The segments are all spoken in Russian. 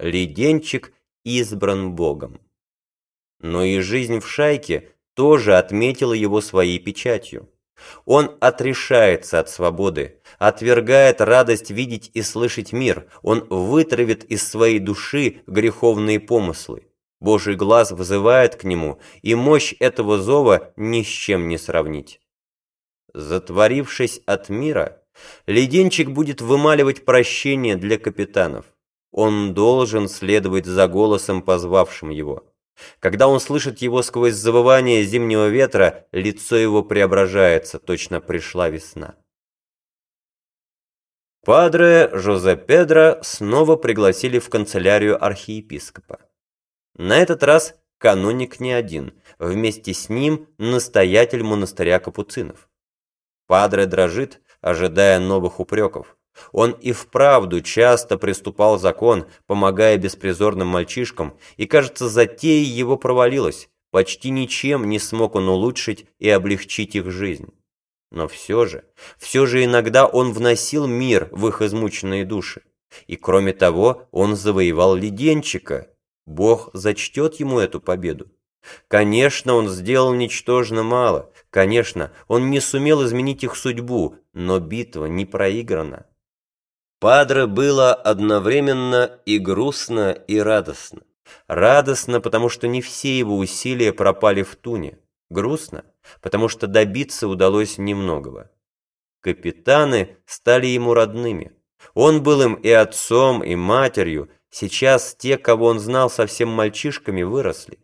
Леденчик избран Богом. Но и жизнь в шайке тоже отметила его своей печатью. Он отрешается от свободы, отвергает радость видеть и слышать мир, он вытравит из своей души греховные помыслы. Божий глаз вызывает к нему, и мощь этого зова ни с чем не сравнить. Затворившись от мира, леденчик будет вымаливать прощение для капитанов. Он должен следовать за голосом, позвавшим его. Когда он слышит его сквозь завывание зимнего ветра, лицо его преображается, точно пришла весна. Падре Жозе Педро снова пригласили в канцелярию архиепископа. На этот раз каноник не один, вместе с ним настоятель монастыря капуцинов. Падре дрожит, ожидая новых упреков. Он и вправду часто приступал закон, помогая беспризорным мальчишкам, и, кажется, затея его провалилась. Почти ничем не смог он улучшить и облегчить их жизнь. Но все же, все же иногда он вносил мир в их измученные души. И кроме того, он завоевал Леденчика, Бог зачтет ему эту победу. Конечно, он сделал ничтожно мало. Конечно, он не сумел изменить их судьбу, но битва не проиграна. Падре было одновременно и грустно, и радостно. Радостно, потому что не все его усилия пропали в туне. Грустно, потому что добиться удалось немногого. Капитаны стали ему родными. Он был им и отцом, и матерью, Сейчас те, кого он знал совсем мальчишками, выросли.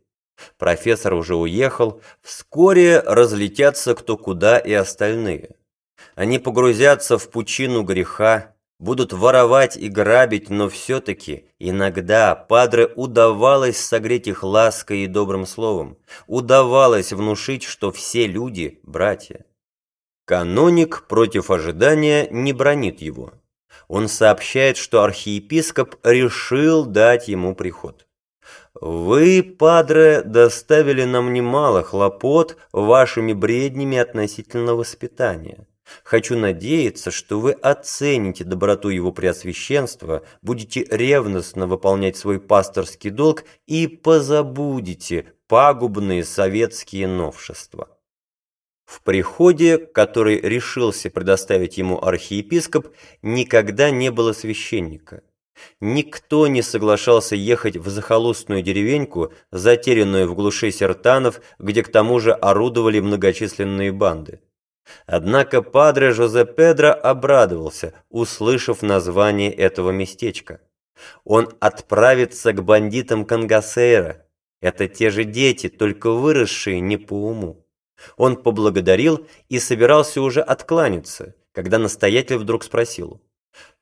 Профессор уже уехал, вскоре разлетятся кто куда и остальные. Они погрузятся в пучину греха, будут воровать и грабить, но все-таки иногда Падре удавалось согреть их лаской и добрым словом, удавалось внушить, что все люди – братья. Каноник против ожидания не бронит его он сообщает, что архиепископ решил дать ему приход. «Вы, падре, доставили нам немало хлопот вашими бреднями относительно воспитания. Хочу надеяться, что вы оцените доброту его преосвященства, будете ревностно выполнять свой пасторский долг и позабудете пагубные советские новшества». В приходе, который решился предоставить ему архиепископ, никогда не было священника. Никто не соглашался ехать в захолустную деревеньку, затерянную в глуши сертанов, где к тому же орудовали многочисленные банды. Однако падре Жозе Педро обрадовался, услышав название этого местечка. Он отправится к бандитам Кангасейра. Это те же дети, только выросшие не по уму. Он поблагодарил и собирался уже откланяться, когда настоятель вдруг спросил.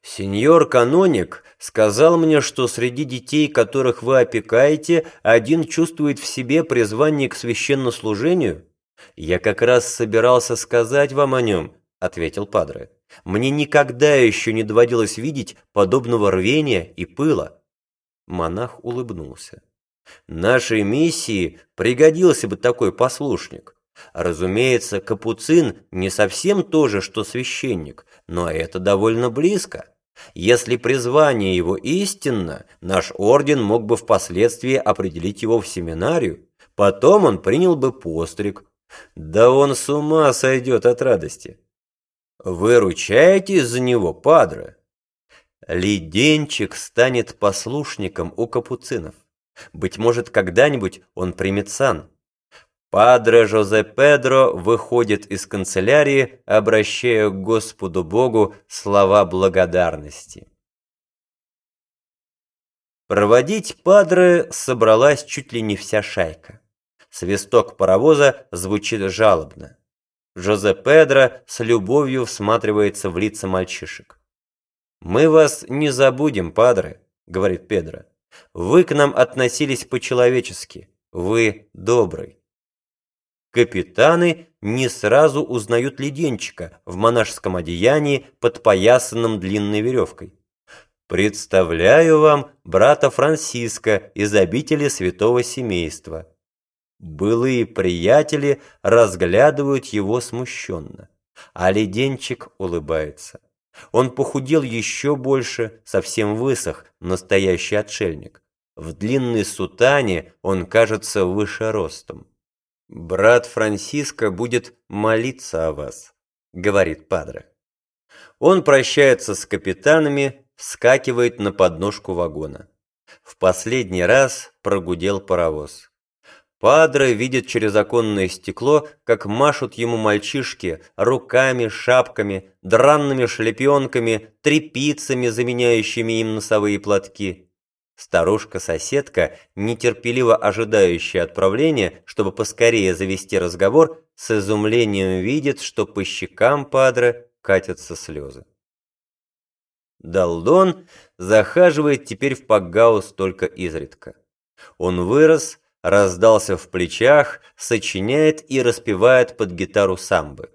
«Сеньор Каноник сказал мне, что среди детей, которых вы опекаете, один чувствует в себе призвание к священнослужению?» «Я как раз собирался сказать вам о нем», — ответил Падре. «Мне никогда еще не доводилось видеть подобного рвения и пыла». Монах улыбнулся. «Нашей миссии пригодился бы такой послушник. Разумеется, капуцин не совсем то же, что священник, но это довольно близко. Если призвание его истинно, наш орден мог бы впоследствии определить его в семинарию, потом он принял бы постриг. Да он с ума сойдет от радости. Вы ручаетесь за него, падре? Леденчик станет послушником у капуцинов. Быть может, когда-нибудь он примет сан. Падре Жозе Педро выходит из канцелярии, обращая к Господу Богу слова благодарности. Проводить Падре собралась чуть ли не вся шайка. Свисток паровоза звучит жалобно. Жозе Педро с любовью всматривается в лица мальчишек. «Мы вас не забудем, Падре», — говорит Педро. «Вы к нам относились по-человечески. Вы добрый». Капитаны не сразу узнают леденчика в монашеском одеянии, подпоясанном длинной веревкой. Представляю вам брата Франциска из обители святого семейства. Былые приятели разглядывают его смущенно, а леденчик улыбается. Он похудел еще больше, совсем высох, настоящий отшельник. В длинной сутане он кажется выше ростом. «Брат Франциско будет молиться о вас», — говорит Падре. Он прощается с капитанами, вскакивает на подножку вагона. В последний раз прогудел паровоз. Падре видит через оконное стекло, как машут ему мальчишки руками, шапками, дранными шлепенками, трепицами, заменяющими им носовые платки. Старушка-соседка, нетерпеливо ожидающая отправления, чтобы поскорее завести разговор, с изумлением видит, что по щекам Падре катятся слезы. Далдон захаживает теперь в Пакгаус только изредка. Он вырос, раздался в плечах, сочиняет и распевает под гитару самбы.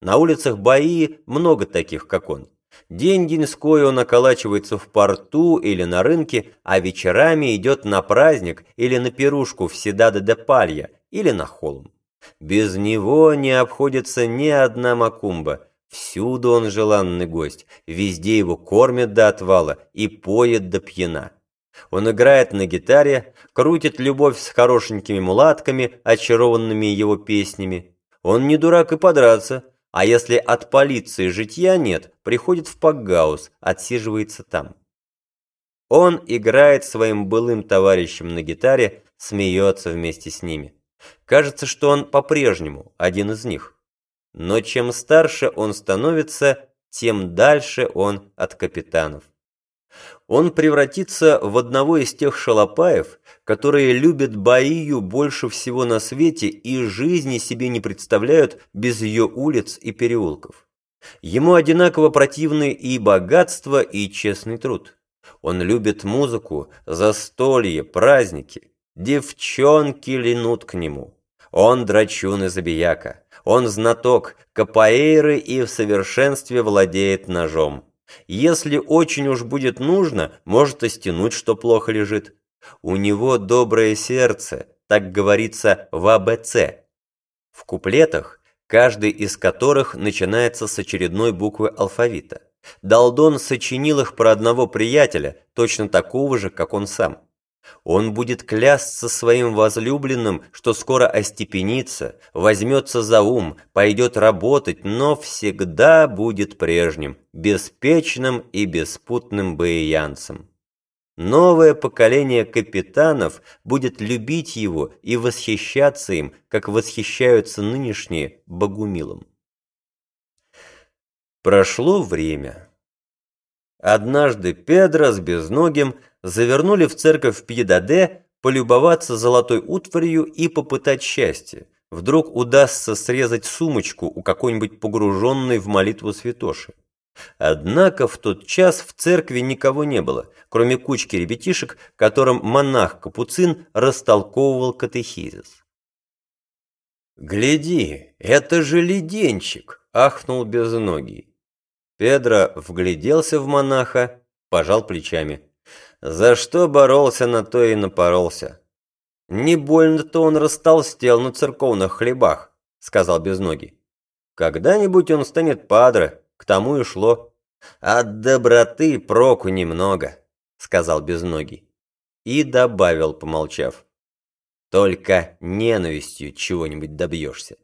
На улицах Баи много таких, как он. День-деньской он околачивается в порту или на рынке, а вечерами идет на праздник или на пирушку в Седадо де Палья или на холм. Без него не обходится ни одна макумба. Всюду он желанный гость, везде его кормят до отвала и поет до пьяна. Он играет на гитаре, крутит любовь с хорошенькими мулатками, очарованными его песнями. Он не дурак и подраться, а если от полиции житья нет, приходит в Пакгаус, отсиживается там. Он играет своим былым товарищам на гитаре, смеется вместе с ними. Кажется, что он по-прежнему один из них. Но чем старше он становится, тем дальше он от капитанов. Он превратится в одного из тех шалопаев, которые любят Баию больше всего на свете и жизни себе не представляют без ее улиц и переулков. Ему одинаково противны и богатство, и честный труд. Он любит музыку, застолье, праздники. Девчонки линут к нему. Он драчун и забияка. Он знаток капоэйры и в совершенстве владеет ножом. Если очень уж будет нужно, может и что плохо лежит. У него доброе сердце, так говорится в АБЦ. В куплетах, каждый из которых начинается с очередной буквы алфавита. Далдон сочинил их про одного приятеля, точно такого же, как он сам. Он будет клясться своим возлюбленным, что скоро остепенится, возьмется за ум, пойдет работать, но всегда будет прежним, беспечным и беспутным баиянцем. Новое поколение капитанов будет любить его и восхищаться им, как восхищаются нынешние богумилом. Прошло время. Однажды Педро с безногим завернули в церковь Пьедаде полюбоваться золотой утварью и попытать счастье. Вдруг удастся срезать сумочку у какой-нибудь погруженной в молитву святоши. Однако в тот час в церкви никого не было, кроме кучки ребятишек, которым монах-капуцин растолковывал катехизис. «Гляди, это же леденчик!» – ахнул безногий. Педро вгляделся в монаха, пожал плечами. За что боролся, на то и напоролся. «Не больно-то он растолстел на церковных хлебах», — сказал Безногий. «Когда-нибудь он станет падре, к тому и шло. От доброты проку немного», — сказал Безногий. И добавил, помолчав. «Только ненавистью чего-нибудь добьешься».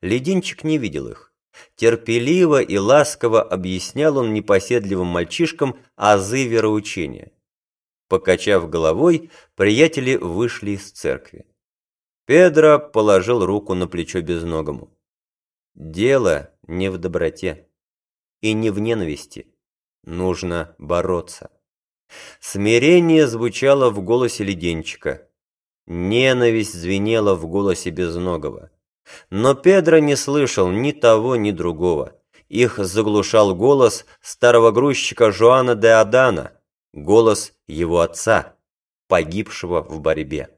Лединчик не видел их. Терпеливо и ласково объяснял он непоседливым мальчишкам азы вероучения. Покачав головой, приятели вышли из церкви. Педро положил руку на плечо безногому. Дело не в доброте и не в ненависти. Нужно бороться. Смирение звучало в голосе Леденчика. Ненависть звенела в голосе Безногого. Но Педро не слышал ни того, ни другого. Их заглушал голос старого грузчика Жуана де Адана, голос его отца, погибшего в борьбе.